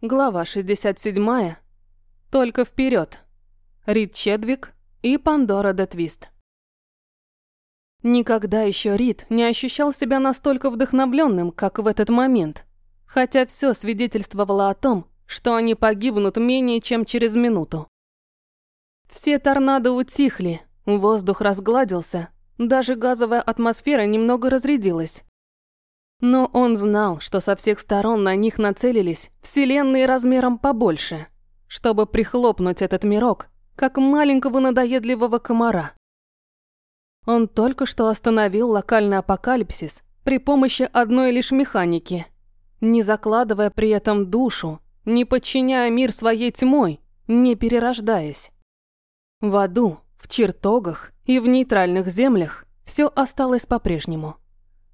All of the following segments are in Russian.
Глава 67. Только вперед. Рид Чедвик и Пандора де Твист. Никогда еще Рид не ощущал себя настолько вдохновленным, как в этот момент. Хотя все свидетельствовало о том, что они погибнут менее чем через минуту. Все торнадо утихли, воздух разгладился, даже газовая атмосфера немного разрядилась. Но он знал, что со всех сторон на них нацелились вселенные размером побольше, чтобы прихлопнуть этот мирок, как маленького надоедливого комара. Он только что остановил локальный апокалипсис при помощи одной лишь механики, не закладывая при этом душу, не подчиняя мир своей тьмой, не перерождаясь. В аду, в чертогах и в нейтральных землях все осталось по-прежнему.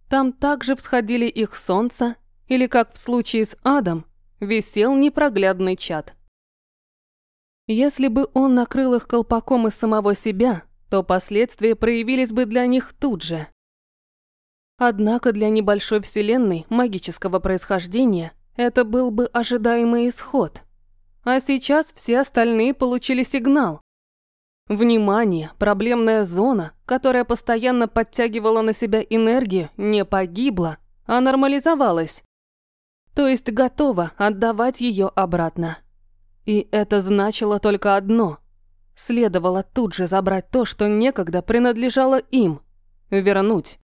Там также всходили их солнца, или, как в случае с адом, висел непроглядный чад. Если бы он накрыл их колпаком из самого себя, то последствия проявились бы для них тут же. Однако для небольшой вселенной магического происхождения это был бы ожидаемый исход. А сейчас все остальные получили сигнал, Внимание, проблемная зона, которая постоянно подтягивала на себя энергию, не погибла, а нормализовалась. То есть готова отдавать ее обратно. И это значило только одно. Следовало тут же забрать то, что некогда принадлежало им. Вернуть.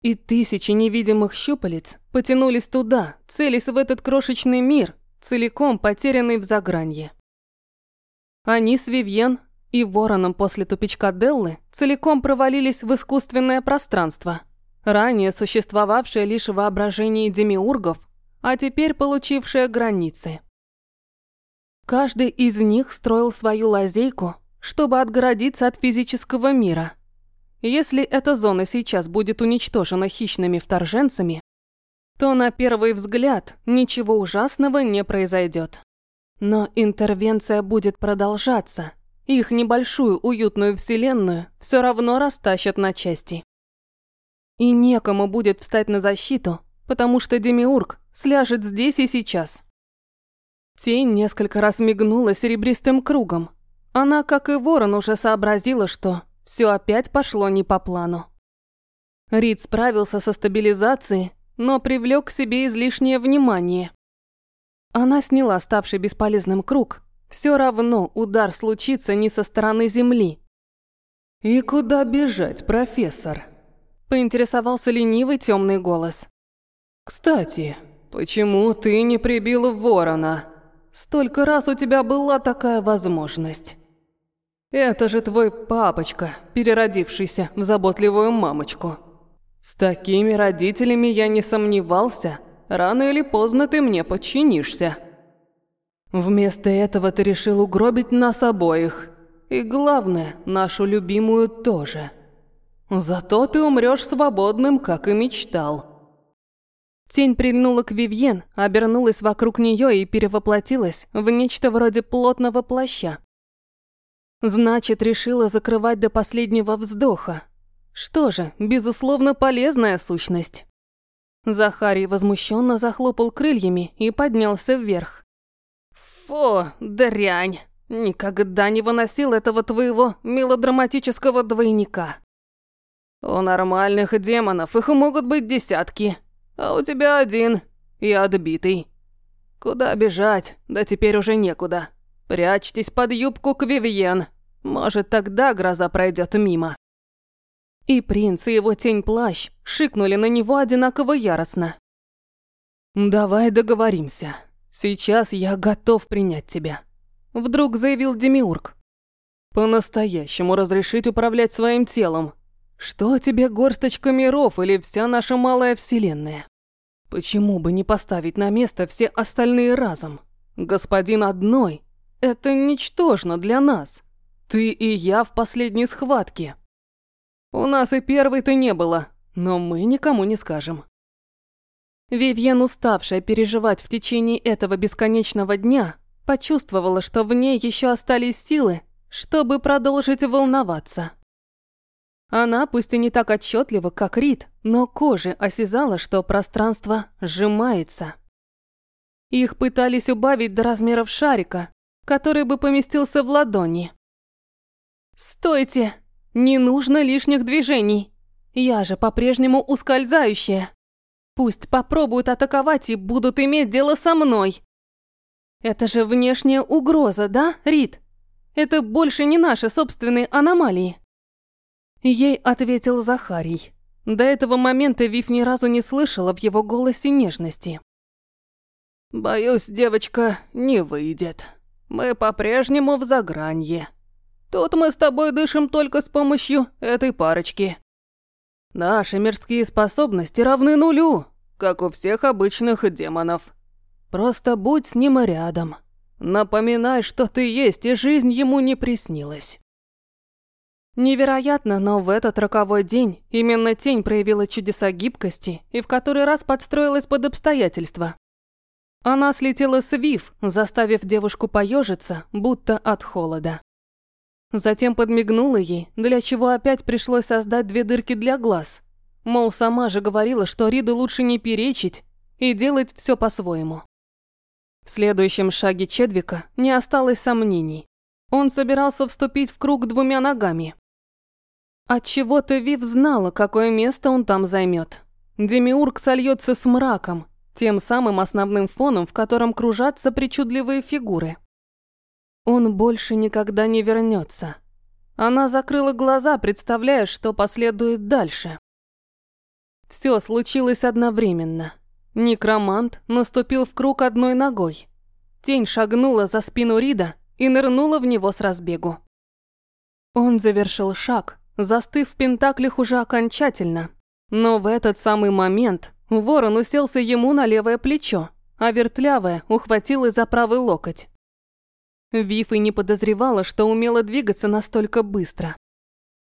И тысячи невидимых щупалец потянулись туда, целясь в этот крошечный мир, целиком потерянный в загранье. Они с Вивьен и вороном после тупичка Деллы целиком провалились в искусственное пространство, ранее существовавшее лишь в воображении демиургов, а теперь получившее границы. Каждый из них строил свою лазейку, чтобы отгородиться от физического мира. Если эта зона сейчас будет уничтожена хищными вторженцами, то на первый взгляд ничего ужасного не произойдет. Но интервенция будет продолжаться – их небольшую уютную вселенную все равно растащат на части. И некому будет встать на защиту, потому что Демиург сляжет здесь и сейчас. Тень несколько раз мигнула серебристым кругом. Она, как и ворон, уже сообразила, что все опять пошло не по плану. Рид справился со стабилизацией, но привлек к себе излишнее внимание. Она сняла ставший бесполезным круг все равно удар случится не со стороны земли. «И куда бежать, профессор?» Поинтересовался ленивый темный голос. «Кстати, почему ты не прибил ворона? Столько раз у тебя была такая возможность. Это же твой папочка, переродившийся в заботливую мамочку. С такими родителями я не сомневался, рано или поздно ты мне подчинишься». Вместо этого ты решил угробить нас обоих. И главное, нашу любимую тоже. Зато ты умрешь свободным, как и мечтал. Тень прильнула к Вивьен, обернулась вокруг нее и перевоплотилась в нечто вроде плотного плаща. Значит, решила закрывать до последнего вздоха. Что же, безусловно, полезная сущность. Захарий возмущенно захлопал крыльями и поднялся вверх. Фу, дрянь. Никогда не выносил этого твоего мелодраматического двойника. У нормальных демонов их могут быть десятки, а у тебя один и отбитый. Куда бежать? Да теперь уже некуда. Прячьтесь под юбку к Вивьен. Может, тогда гроза пройдет мимо. И принц, и его тень-плащ шикнули на него одинаково яростно. «Давай договоримся. «Сейчас я готов принять тебя», – вдруг заявил Демиург. «По-настоящему разрешить управлять своим телом. Что тебе горсточка миров или вся наша малая вселенная? Почему бы не поставить на место все остальные разом? Господин одной – это ничтожно для нас. Ты и я в последней схватке. У нас и первой-то не было, но мы никому не скажем. Вивьен, уставшая переживать в течение этого бесконечного дня, почувствовала, что в ней еще остались силы, чтобы продолжить волноваться. Она, пусть и не так отчетливо, как Рид, но кожей осязала, что пространство сжимается. Их пытались убавить до размеров шарика, который бы поместился в ладони. «Стойте! Не нужно лишних движений! Я же по-прежнему ускользающая. Пусть попробуют атаковать и будут иметь дело со мной. Это же внешняя угроза, да, Рид? Это больше не наши собственные аномалии. Ей ответил Захарий. До этого момента Вив ни разу не слышала в его голосе нежности. «Боюсь, девочка, не выйдет. Мы по-прежнему в загранье. Тут мы с тобой дышим только с помощью этой парочки. Наши мирские способности равны нулю, как у всех обычных демонов. Просто будь с ним рядом. Напоминай, что ты есть, и жизнь ему не приснилась. Невероятно, но в этот роковой день именно тень проявила чудеса гибкости и в который раз подстроилась под обстоятельства. Она слетела с Вив, заставив девушку поежиться, будто от холода. Затем подмигнула ей, для чего опять пришлось создать две дырки для глаз. Мол, сама же говорила, что Риду лучше не перечить и делать все по-своему. В следующем шаге Чедвика не осталось сомнений. Он собирался вступить в круг двумя ногами. Отчего-то Вив знала, какое место он там займет. Демиург сольется с мраком, тем самым основным фоном, в котором кружатся причудливые фигуры. Он больше никогда не вернется. Она закрыла глаза, представляя, что последует дальше. Все случилось одновременно. Некромант наступил в круг одной ногой. Тень шагнула за спину Рида и нырнула в него с разбегу. Он завершил шаг, застыв в пентаклях уже окончательно. Но в этот самый момент ворон уселся ему на левое плечо, а вертлявая ухватилась за правый локоть. Виф и не подозревала, что умела двигаться настолько быстро.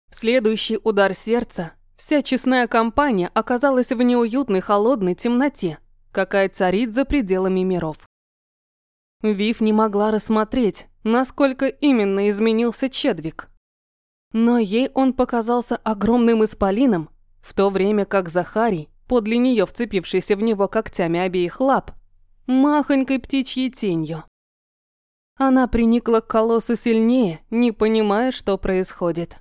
В следующий удар сердца вся честная компания оказалась в неуютной холодной темноте, какая царит за пределами миров. Вив не могла рассмотреть, насколько именно изменился Чедвик. Но ей он показался огромным исполином, в то время как Захарий, подле нее вцепившийся в него когтями обеих лап, махонькой птичьей тенью. Она приникла к колоссу сильнее, не понимая, что происходит.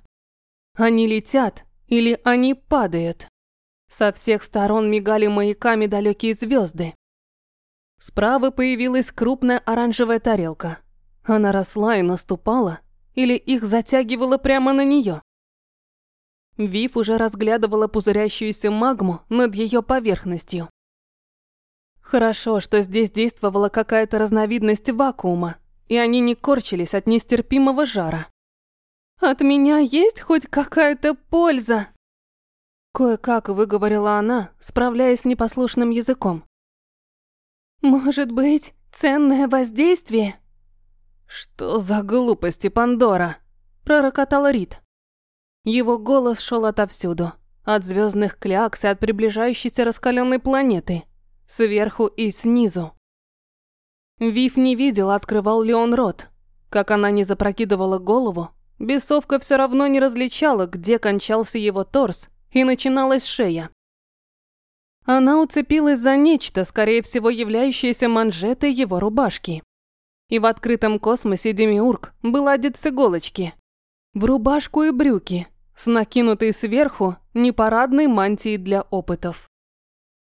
Они летят или они падают. Со всех сторон мигали маяками далекие звезды. Справа появилась крупная оранжевая тарелка. Она росла и наступала, или их затягивало прямо на нее. Вив уже разглядывала пузырящуюся магму над ее поверхностью. Хорошо, что здесь действовала какая-то разновидность вакуума, и они не корчились от нестерпимого жара. «От меня есть хоть какая-то польза?» Кое-как выговорила она, справляясь с непослушным языком. «Может быть, ценное воздействие?» «Что за глупости, Пандора?» – пророкотал Рид. Его голос шел отовсюду, от звездных клякс и от приближающейся раскаленной планеты, сверху и снизу. Вив не видел, открывал ли он рот. Как она не запрокидывала голову, бесовка все равно не различала, где кончался его торс и начиналась шея. Она уцепилась за нечто, скорее всего, являющееся манжетой его рубашки. И в открытом космосе Демиург был одет с иголочки. В рубашку и брюки, с накинутой сверху непарадной мантией для опытов.